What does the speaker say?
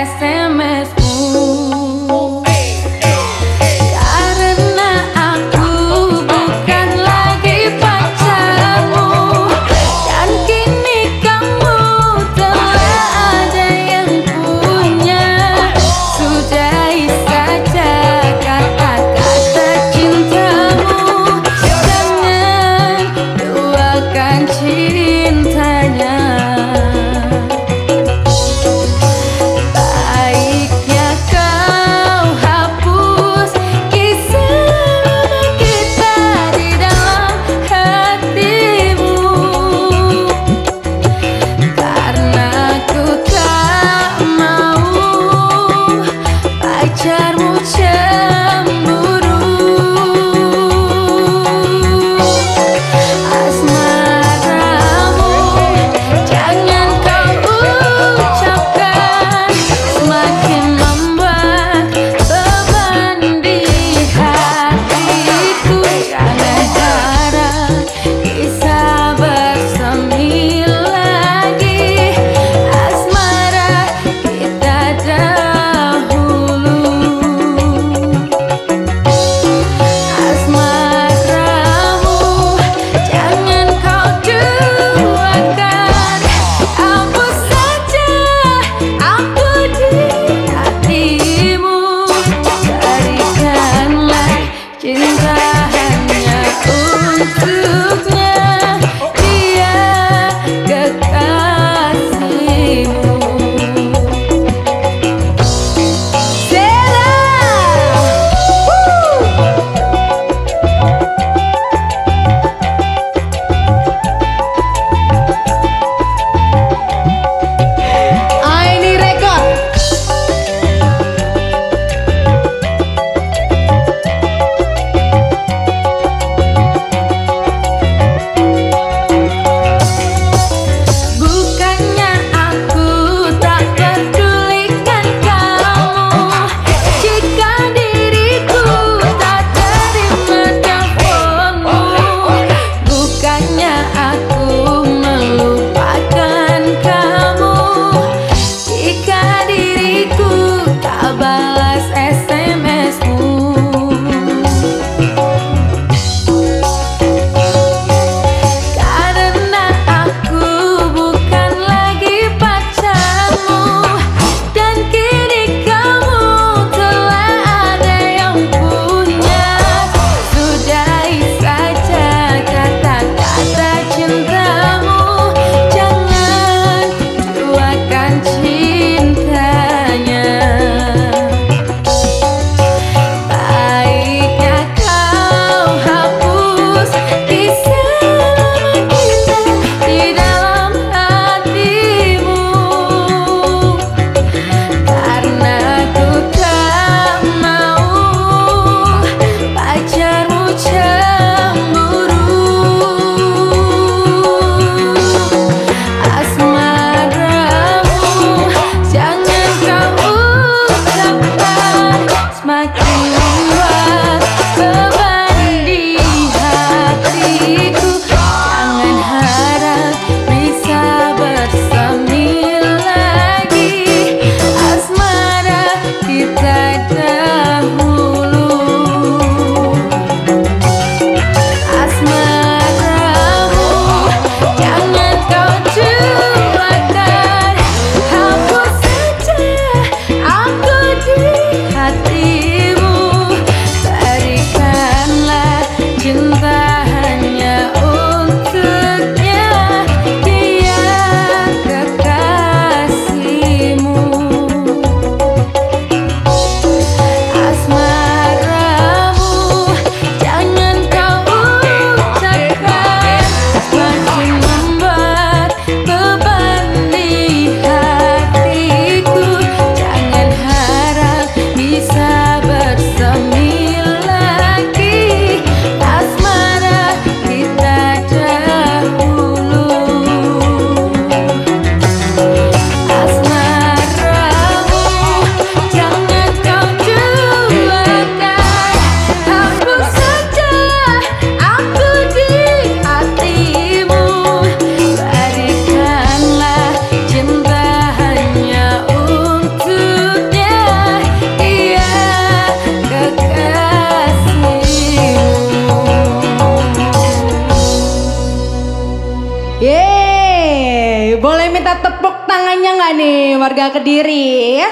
este minta tepuk tangannya nggak nih warga Kediri ya?